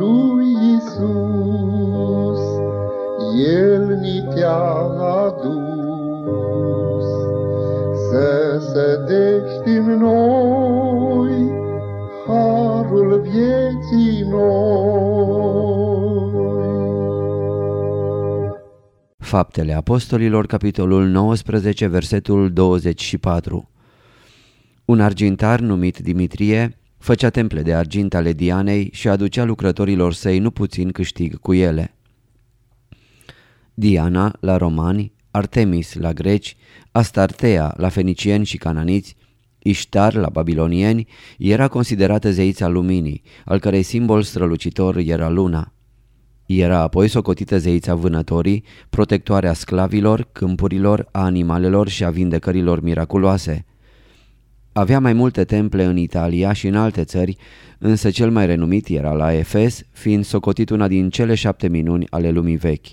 lui Isus, El ni te-a adus, Să sădești în noi Harul vieții noi. Faptele Apostolilor, capitolul 19, versetul 24 Un argintar numit Dimitrie făcea temple de argint ale Dianei și aducea lucrătorilor săi nu puțin câștig cu ele. Diana la romani, Artemis la greci, Astartea la fenicieni și cananiți, Iștar la babilonieni era considerată zeița luminii, al cărei simbol strălucitor era luna. Era apoi socotită zeița vânătorii, protectoarea sclavilor, câmpurilor, a animalelor și a vindecărilor miraculoase. Avea mai multe temple în Italia și în alte țări, însă cel mai renumit era la Efes, fiind socotit una din cele șapte minuni ale lumii vechi.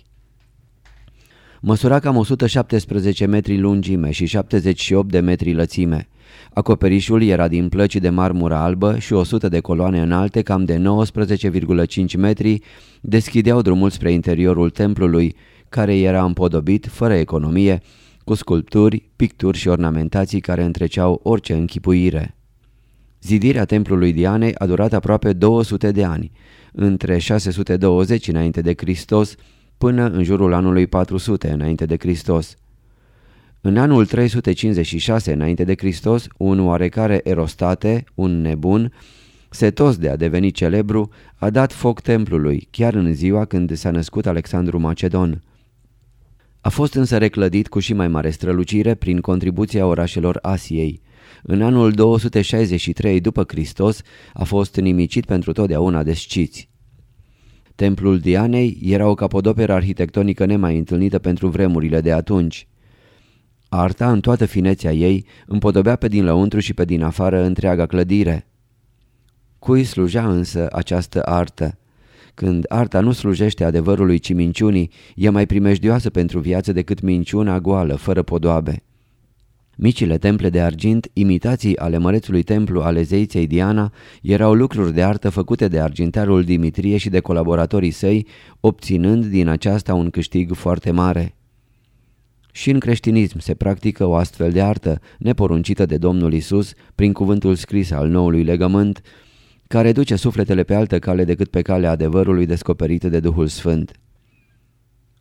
Măsura cam 117 metri lungime și 78 de metri lățime. Acoperișul era din plăci de marmură albă și 100 de coloane înalte, cam de 19,5 metri, deschideau drumul spre interiorul templului, care era împodobit, fără economie, cu sculpturi, picturi și ornamentații care întreceau orice închipuire. Zidirea templului Dianei a durat aproape 200 de ani, între 620 înainte de Hristos până în jurul anului 400 înainte de Hristos. În anul 356 înainte de Hristos, un oarecare Erostate, un nebun, setos de a deveni celebru, a dat foc templului, chiar în ziua când s-a născut Alexandru Macedon. A fost însă reclădit cu și mai mare strălucire prin contribuția orașelor Asiei. În anul 263 după Hristos a fost nimicit pentru totdeauna de sciți. Templul Dianei era o capodoperă arhitectonică nemai întâlnită pentru vremurile de atunci. Arta, în toată finețea ei, împodobea pe din lăuntru și pe din afară întreaga clădire. Cui slujea însă această artă? Când arta nu slujește adevărului, ci minciunii, e mai primejdioasă pentru viață decât minciuna goală, fără podoabe. Micile temple de argint, imitații ale mărețului templu ale zeiței Diana, erau lucruri de artă făcute de argintarul Dimitrie și de colaboratorii săi, obținând din aceasta un câștig foarte mare. Și în creștinism se practică o astfel de artă, neporuncită de Domnul Isus prin cuvântul scris al noului legământ, care duce sufletele pe altă cale decât pe calea adevărului descoperit de Duhul Sfânt.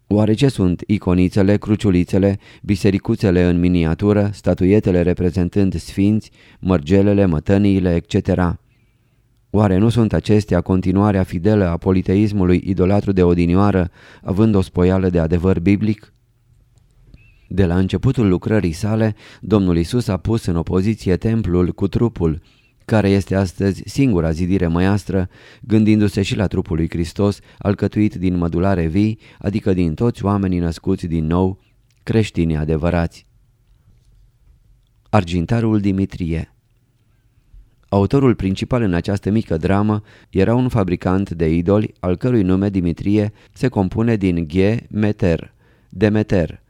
Oare ce sunt iconițele, cruciulițele, bisericuțele în miniatură, statuietele reprezentând sfinți, mărgelele, mătăniile, etc.? Oare nu sunt acestea continuarea fidelă a politeismului idolatru de odinioară, având o spoială de adevăr biblic? De la începutul lucrării sale, Domnul Isus a pus în opoziție templul cu trupul, care este astăzi singura zidire măiastră, gândindu-se și la trupul lui Hristos, alcătuit din mădulare vii, adică din toți oamenii născuți din nou, creștini adevărați. Argintarul Dimitrie Autorul principal în această mică dramă era un fabricant de idoli, al cărui nume Dimitrie se compune din Ghe Meter, Demeter.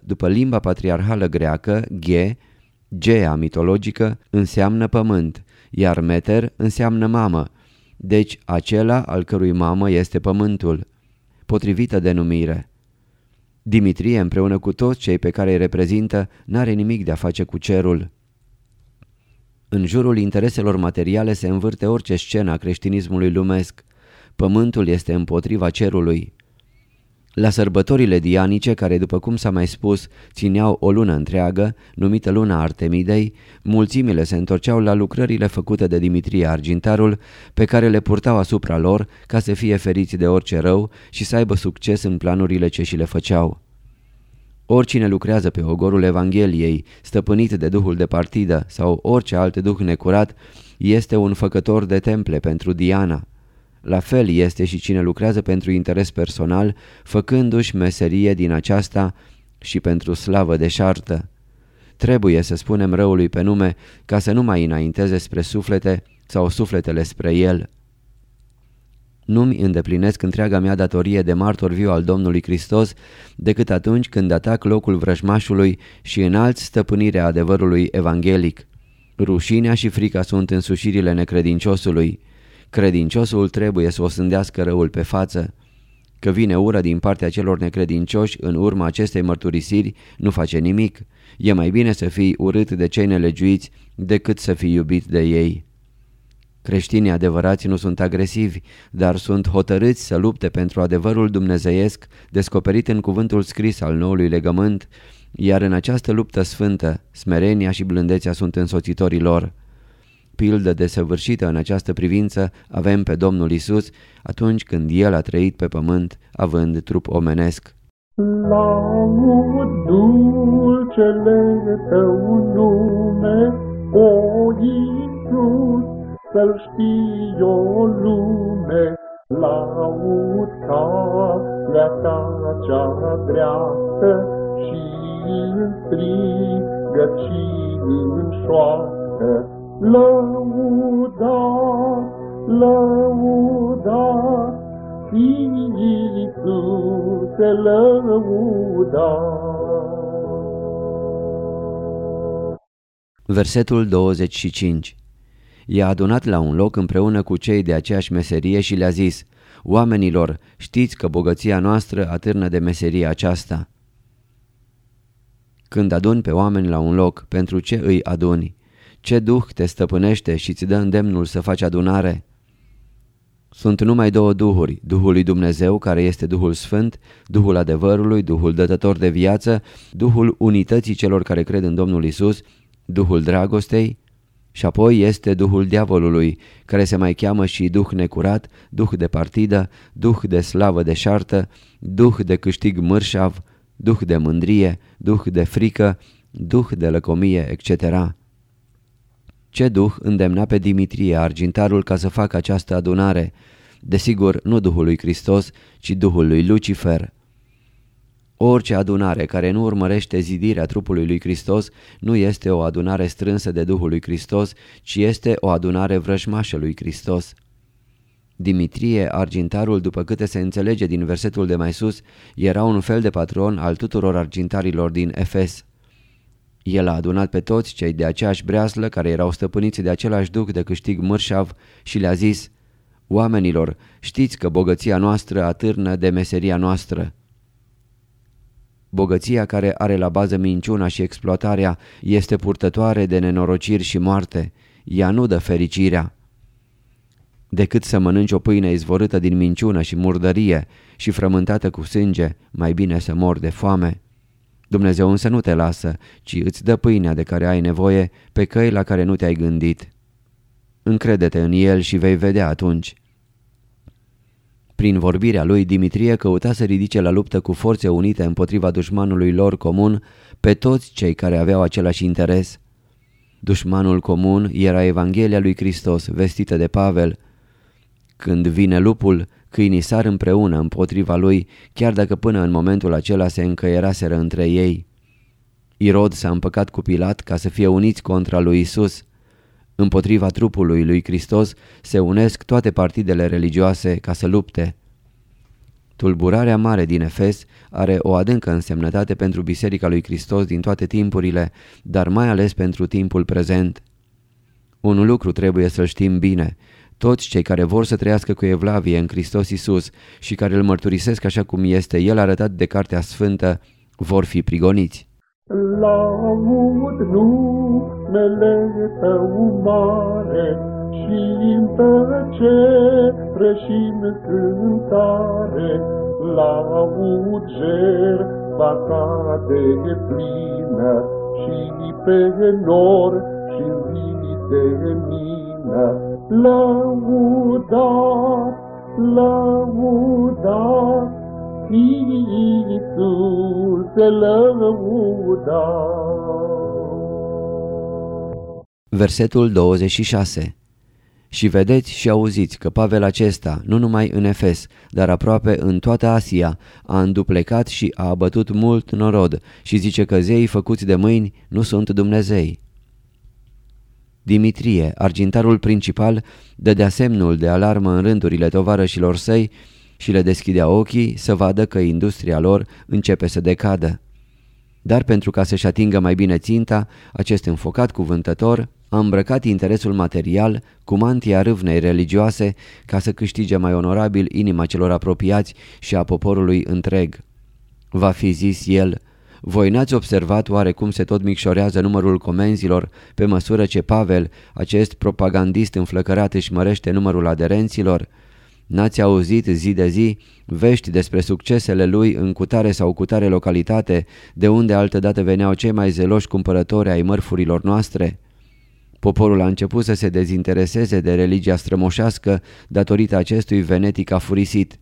După limba patriarhală greacă, Ghe, Gea mitologică, înseamnă pământ, iar meter înseamnă mamă, deci acela al cărui mamă este pământul. Potrivită denumire. Dimitrie împreună cu toți cei pe care îi reprezintă n-are nimic de a face cu cerul. În jurul intereselor materiale se învârte orice scenă a creștinismului lumesc. Pământul este împotriva cerului. La sărbătorile dianice, care, după cum s-a mai spus, țineau o lună întreagă, numită luna Artemidei, mulțimile se întorceau la lucrările făcute de Dimitrie Argintarul, pe care le purtau asupra lor ca să fie feriți de orice rău și să aibă succes în planurile ce și le făceau. Oricine lucrează pe ogorul Evangheliei, stăpânit de duhul de partidă sau orice alt duh necurat, este un făcător de temple pentru Diana. La fel este și cine lucrează pentru interes personal, făcându-și meserie din aceasta și pentru slavă deșartă. Trebuie să spunem răului pe nume ca să nu mai înainteze spre suflete sau sufletele spre el. Nu-mi îndeplinesc întreaga mea datorie de martor viu al Domnului Hristos decât atunci când atac locul vrăjmașului și înalt stăpânirea adevărului evanghelic. Rușinea și frica sunt însușirile necredinciosului. Credinciosul trebuie să o sândească răul pe față. Că vine ură din partea celor necredincioși în urma acestei mărturisiri nu face nimic. E mai bine să fii urât de cei nelegiuiți decât să fii iubit de ei. Creștinii adevărați nu sunt agresivi, dar sunt hotărâți să lupte pentru adevărul dumnezeiesc descoperit în cuvântul scris al noului legământ, iar în această luptă sfântă, smerenia și blândețea sunt însoțitorii lor. Pildă desăvârșită în această privință avem pe Domnul Isus atunci când El a trăit pe pământ, având trup omenesc. Laud dulcele tău nume, o Iisus, să-L știi o lume, laud calea ta cea dreaptă și în strigăt și în șoaptă. Lăudat, lăudat, Iisuse, lăudat. Versetul 25 I-a adunat la un loc împreună cu cei de aceeași meserie și le-a zis, Oamenilor, știți că bogăția noastră atârnă de meseria aceasta. Când aduni pe oameni la un loc, pentru ce îi aduni? Ce duh te stăpânește și ți dă îndemnul să faci adunare? Sunt numai două duhuri, Duhul lui Dumnezeu, care este Duhul Sfânt, Duhul adevărului, Duhul dătător de viață, Duhul unității celor care cred în Domnul Isus, Duhul dragostei și apoi este Duhul diavolului, care se mai cheamă și Duh necurat, Duh de partidă, Duh de slavă deșartă, Duh de câștig mărșav, Duh de mândrie, Duh de frică, Duh de lăcomie, etc. Ce duh îndemna pe Dimitrie, argintarul, ca să facă această adunare? Desigur, nu Duhul lui Hristos, ci Duhul lui Lucifer. Orice adunare care nu urmărește zidirea trupului lui Hristos nu este o adunare strânsă de Duhul lui Hristos, ci este o adunare vrăjmașă lui Hristos. Dimitrie, argintarul, după câte se înțelege din versetul de mai sus, era un fel de patron al tuturor argintarilor din Efes. El a adunat pe toți cei de aceeași breaslă care erau stăpâniți de același duc de câștig mărșav și le-a zis Oamenilor, știți că bogăția noastră atârnă de meseria noastră. Bogăția care are la bază minciuna și exploatarea este purtătoare de nenorociri și moarte. Ea nu dă fericirea. Decât să mănânci o pâine izvorâtă din minciună și murdărie și frământată cu sânge, mai bine să mor de foame. Dumnezeu însă nu te lasă, ci îți dă pâinea de care ai nevoie pe căi la care nu te-ai gândit. Încrede-te în El și vei vedea atunci. Prin vorbirea lui, Dimitrie căuta să ridice la luptă cu forțe unite împotriva dușmanului lor comun pe toți cei care aveau același interes. Dușmanul comun era Evanghelia lui Hristos, vestită de Pavel. Când vine lupul, câinii sar împreună împotriva lui, chiar dacă până în momentul acela se încăieraseră între ei. Irod s-a împăcat cu Pilat ca să fie uniți contra lui Isus. Împotriva trupului lui Hristos se unesc toate partidele religioase ca să lupte. Tulburarea mare din Efes are o adâncă însemnătate pentru Biserica lui Hristos din toate timpurile, dar mai ales pentru timpul prezent. Un lucru trebuie să-l știm bine. Toți cei care vor să trăiască cu evlavie în Hristos Isus și care îl mărturisesc așa cum este El arătat de Cartea Sfântă, vor fi prigoniți. Laud numele Tău mare și în tăcere și în cântare, laud jertfa Ta de plină și pe nor și vii de mină. Lăudat, lăudat, Iisuse lăuda. Versetul 26 Și vedeți și auziți că Pavel acesta, nu numai în Efes, dar aproape în toată Asia, a înduplecat și a abătut mult norod și zice că zeii făcuți de mâini nu sunt Dumnezei. Dimitrie, argintarul principal, dădea semnul de alarmă în rândurile tovarășilor săi și le deschidea ochii să vadă că industria lor începe să decadă. Dar pentru ca să-și atingă mai bine ținta, acest înfocat cuvântător a îmbrăcat interesul material cu mantia râvnei religioase ca să câștige mai onorabil inima celor apropiați și a poporului întreg. Va fi zis el, voi n-ați observat oare cum se tot micșorează numărul comenzilor pe măsură ce Pavel, acest propagandist înflăcărat, își mărește numărul aderenților? N-ați auzit zi de zi vești despre succesele lui în cutare sau cutare localitate, de unde altădată veneau cei mai zeloși cumpărători ai mărfurilor noastre? Poporul a început să se dezintereseze de religia strămoșească datorită acestui venetic afurisit.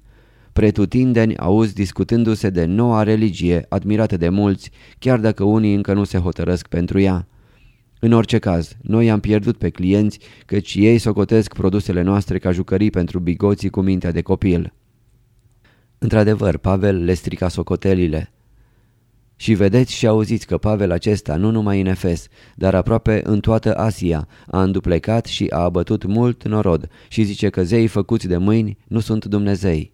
Pretutindeni auzi discutându-se de noua religie admirată de mulți, chiar dacă unii încă nu se hotărăsc pentru ea. În orice caz, noi am pierdut pe clienți căci ei socotesc produsele noastre ca jucării pentru bigoții cu mintea de copil. Într-adevăr, Pavel le strica socotelile. Și vedeți și auziți că Pavel acesta, nu numai în Efes, dar aproape în toată Asia, a înduplecat și a abătut mult norod și zice că zeii făcuți de mâini nu sunt Dumnezei.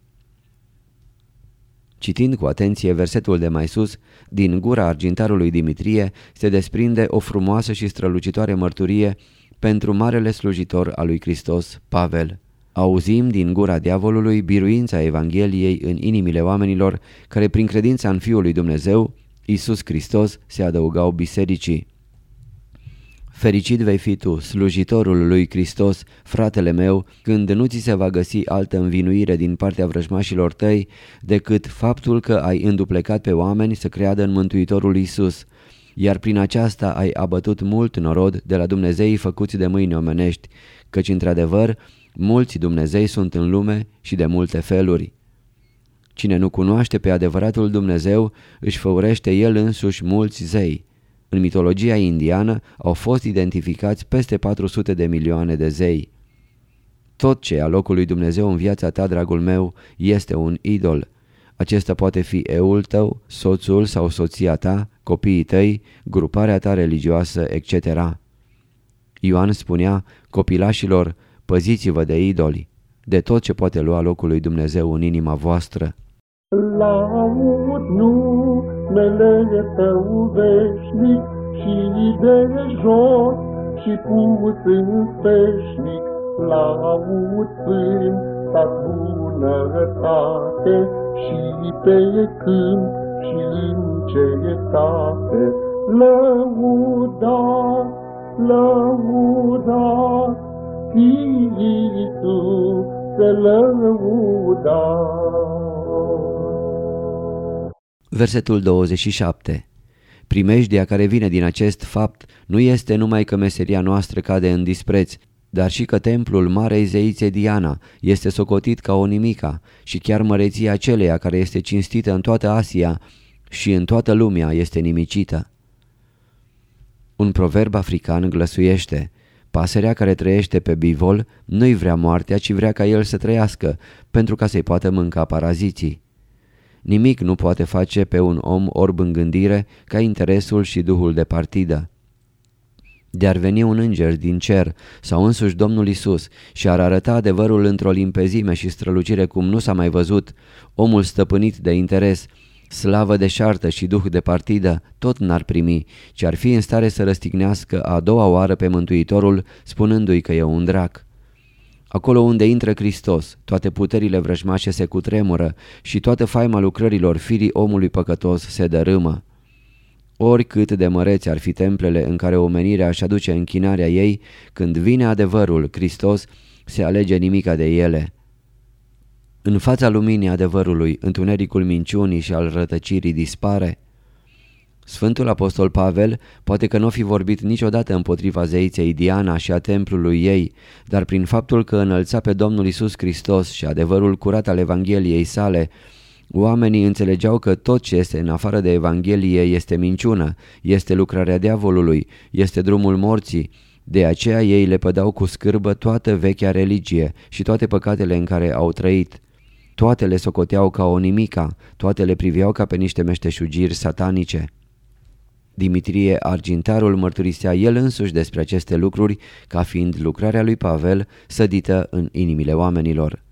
Citind cu atenție versetul de mai sus, din gura argintarului Dimitrie se desprinde o frumoasă și strălucitoare mărturie pentru marele slujitor al lui Hristos, Pavel. Auzim din gura diavolului biruința Evangheliei în inimile oamenilor care prin credința în Fiul lui Dumnezeu, Isus Hristos, se adăugau bisericii. Fericit vei fi tu, slujitorul lui Hristos, fratele meu, când nu ți se va găsi altă învinuire din partea vrăjmașilor tăi decât faptul că ai înduplecat pe oameni să creadă în Mântuitorul Isus, iar prin aceasta ai abătut mult norod de la Dumnezeii făcuți de mâini omenești, căci într-adevăr mulți Dumnezei sunt în lume și de multe feluri. Cine nu cunoaște pe adevăratul Dumnezeu își făurește el însuși mulți zei. În mitologia indiană au fost identificați peste 400 de milioane de zei. Tot ce a locului Dumnezeu în viața ta, dragul meu, este un idol. Acesta poate fi eul tău, soțul sau soția ta, copiii tăi, gruparea ta religioasă, etc. Ioan spunea copilașilor, păziți-vă de idoli, de tot ce poate lua locul lui Dumnezeu în inima voastră. Laud numele Tău veșnic și de jos și pus în speșnic. Laud Sfânta bunătate și pe câmp și în cetate. Lăuda, lăuda, Iisus, să lăuda. Versetul 27 Primejdia care vine din acest fapt nu este numai că meseria noastră cade în dispreț, dar și că templul Marei Zeițe Diana este socotit ca o nimica și chiar măreția aceleia care este cinstită în toată Asia și în toată lumea este nimicită. Un proverb african glăsuiește, pasărea care trăiește pe bivol nu-i vrea moartea, ci vrea ca el să trăiască, pentru ca să-i poată mânca paraziții. Nimic nu poate face pe un om orb în gândire ca interesul și duhul de partidă. De-ar veni un înger din cer sau însuși Domnul Isus și ar arăta adevărul într-o limpezime și strălucire cum nu s-a mai văzut, omul stăpânit de interes, slavă de șartă și duh de partidă, tot n-ar primi, ci ar fi în stare să răstignească a doua oară pe Mântuitorul, spunându-i că e un drac. Acolo unde intră Hristos, toate puterile vrăjmașe se cutremură și toată faima lucrărilor firii omului păcătos se dărâmă. Oricât de măreți ar fi templele în care omenirea își aduce închinarea ei, când vine adevărul, Hristos se alege nimica de ele. În fața luminii adevărului, întunericul minciunii și al rătăcirii dispare, Sfântul Apostol Pavel poate că nu fi vorbit niciodată împotriva zeiței Diana și a templului ei, dar prin faptul că înălța pe Domnul Isus Hristos și adevărul curat al Evangheliei sale, Oamenii înțelegeau că tot ce este în afară de Evanghelie este minciună, este lucrarea diavolului, este drumul morții. De aceea ei le pădau cu scârbă toată vechea religie și toate păcatele în care au trăit. Toate le socoteau ca o nimica, toate le priveau ca pe niște meșteșugiri satanice. Dimitrie Argintarul mărturisea el însuși despre aceste lucruri ca fiind lucrarea lui Pavel sădită în inimile oamenilor.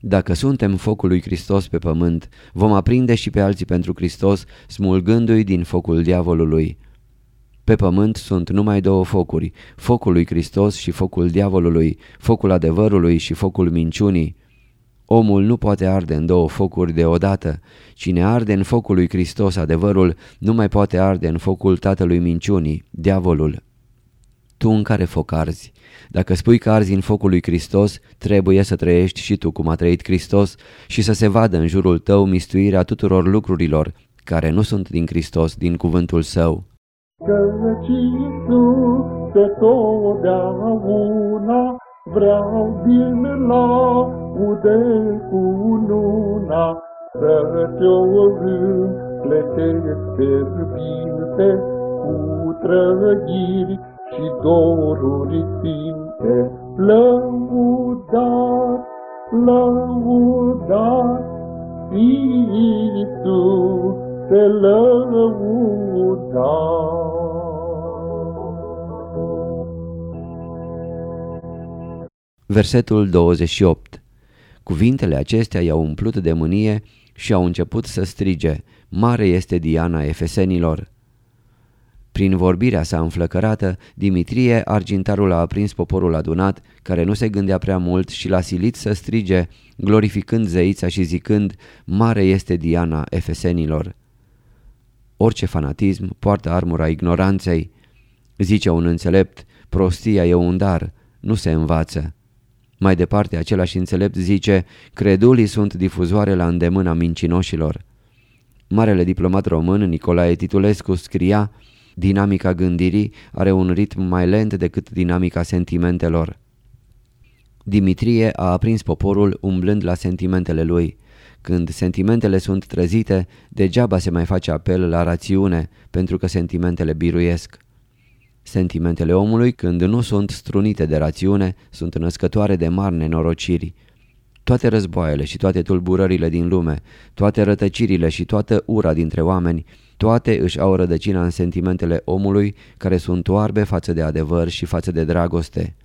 Dacă suntem focul lui Hristos pe pământ, vom aprinde și pe alții pentru Hristos, smulgându-i din focul diavolului. Pe pământ sunt numai două focuri, focul lui Hristos și focul diavolului, focul adevărului și focul minciunii. Omul nu poate arde în două focuri deodată. Cine arde în focul lui Hristos adevărul, nu mai poate arde în focul tatălui minciunii, diavolul. Tu în care foc arzi? Dacă spui că arzi în focul lui Hristos, trebuie să trăiești și tu cum a trăit Hristos și să se vadă în jurul tău mistuirea tuturor lucrurilor care nu sunt din Hristos, din cuvântul său. Căci Iisus de totdeauna vreau din laude cu luna să te-o împletesc fierbinte cu trăgiri și doruri sfinte. Lăudat, lăudat, Iisus, te lăudat. Versetul 28 Cuvintele acestea i-au umplut de mânie și au început să strige, Mare este Diana Efesenilor! Prin vorbirea sa înflăcărată, Dimitrie, argintarul a aprins poporul adunat, care nu se gândea prea mult și l-a silit să strige, glorificând zeița și zicând, Mare este Diana Efesenilor! Orice fanatism poartă armura ignoranței. Zice un înțelept, prostia e un dar, nu se învață. Mai departe, același înțelept zice, credulii sunt difuzoare la îndemâna mincinoșilor. Marele diplomat român Nicolae Titulescu scria, dinamica gândirii are un ritm mai lent decât dinamica sentimentelor. Dimitrie a aprins poporul umblând la sentimentele lui. Când sentimentele sunt trezite, degeaba se mai face apel la rațiune, pentru că sentimentele biruiesc. Sentimentele omului, când nu sunt strunite de rațiune, sunt născătoare de mari nenorociri. Toate războaiele și toate tulburările din lume, toate rătăcirile și toată ura dintre oameni, toate își au rădăcina în sentimentele omului care sunt oarbe față de adevăr și față de dragoste.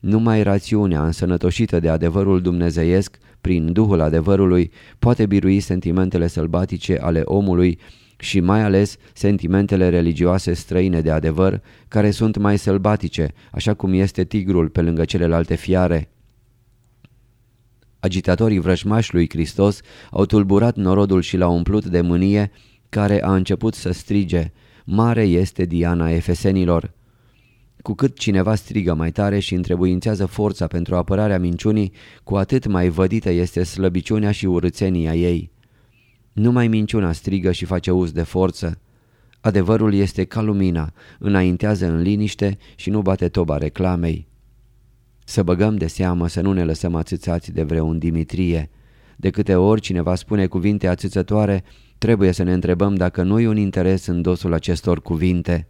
Numai rațiunea însănătoșită de adevărul dumnezeiesc, prin Duhul adevărului, poate birui sentimentele sălbatice ale omului și mai ales sentimentele religioase străine de adevăr, care sunt mai sălbatice, așa cum este tigrul pe lângă celelalte fiare. Agitatorii vrăjmași lui Hristos au tulburat norodul și l-au umplut de mânie, care a început să strige, Mare este Diana Efesenilor! Cu cât cineva strigă mai tare și întrebuințează forța pentru apărarea minciunii, cu atât mai vădită este slăbiciunea și urățenia ei. Numai minciuna strigă și face uz de forță. Adevărul este ca lumina, înaintează în liniște și nu bate toba reclamei. Să băgăm de seamă să nu ne lăsăm atâțați de vreun Dimitrie. De câte ori cineva spune cuvinte atâțătoare, trebuie să ne întrebăm dacă nu e un interes în dosul acestor cuvinte.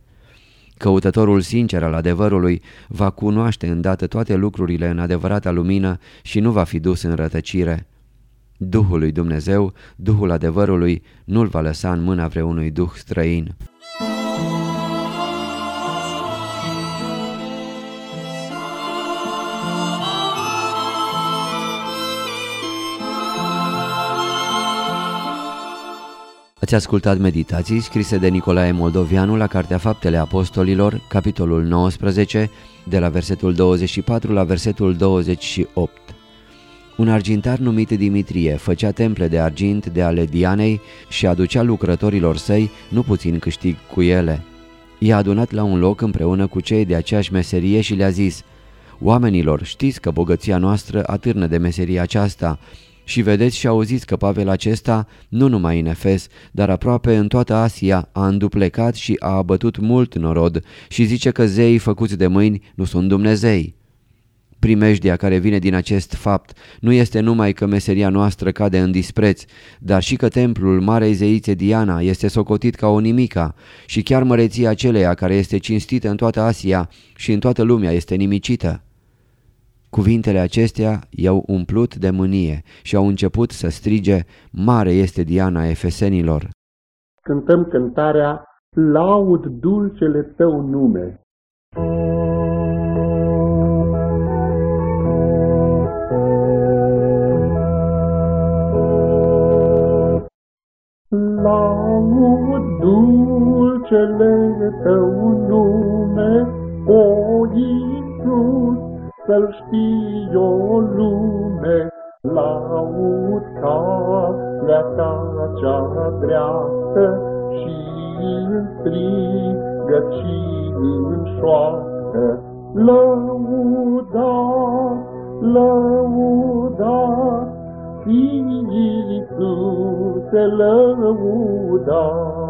Căutătorul sincer al adevărului va cunoaște îndată toate lucrurile în adevărata lumină și nu va fi dus în rătăcire. Duhul lui Dumnezeu, Duhul adevărului, nu-l va lăsa în mâna vreunui duh străin. Ați ascultat meditații scrise de Nicolae Moldovianu la Cartea Faptele Apostolilor, capitolul 19, de la versetul 24 la versetul 28. Un argintar numit Dimitrie făcea temple de argint de ale Dianei și aducea lucrătorilor săi nu puțin câștig cu ele. I-a adunat la un loc împreună cu cei de aceeași meserie și le-a zis Oamenilor, știți că bogăția noastră atârnă de meseria aceasta și vedeți și auziți că Pavel acesta, nu numai în Efes, dar aproape în toată Asia, a înduplecat și a abătut mult norod și zice că zeii făcuți de mâini nu sunt Dumnezei. Primejdia care vine din acest fapt nu este numai că meseria noastră cade în dispreț, dar și că templul Marei Zeițe Diana este socotit ca o nimica și chiar măreția aceleia care este cinstită în toată Asia și în toată lumea este nimicită. Cuvintele acestea i-au umplut de mânie și au început să strige, Mare este Diana Efesenilor. Cântăm cântarea, laud dulcele tău nume. Laud dulcele tău nume, o Iisus, să-L știi o lume, laud calea ta cea dreaptă și în strigăt și în șoaptă. Lăudat, lăudat, Iisuse lăudat.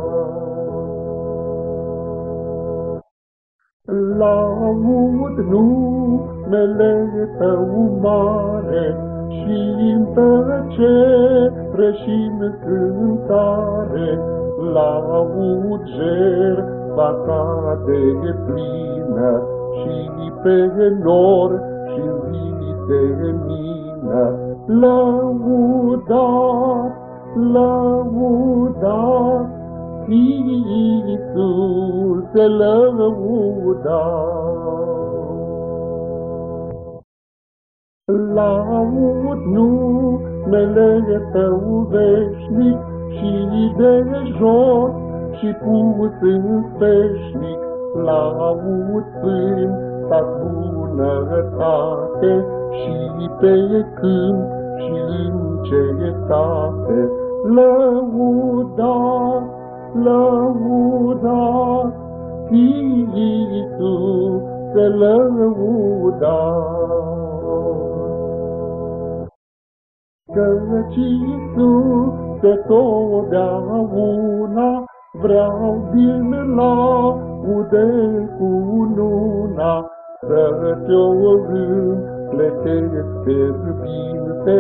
Laud numele Tău mare și în tăcere și în cântare, laud jertfa ta de plină și pe nor și zi de mină. Lăudat, lăudat, Iisuse lăudat. Laud numele Tău veșnic și de jos și pus în veșnic, laud sfânta bunătate și pe câmp și în cetate. Lăudat, lăudat, Iisuse lăudat. Căci Iisuse totdeauna vreau din laude cu luna, să te-o împletesc fierbinte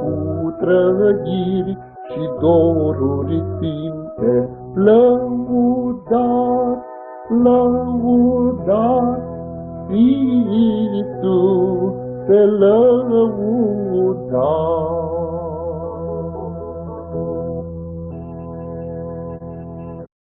cu trăgiri și doruri sfinte. Lăudat, lăudat, Iisuse lăudat.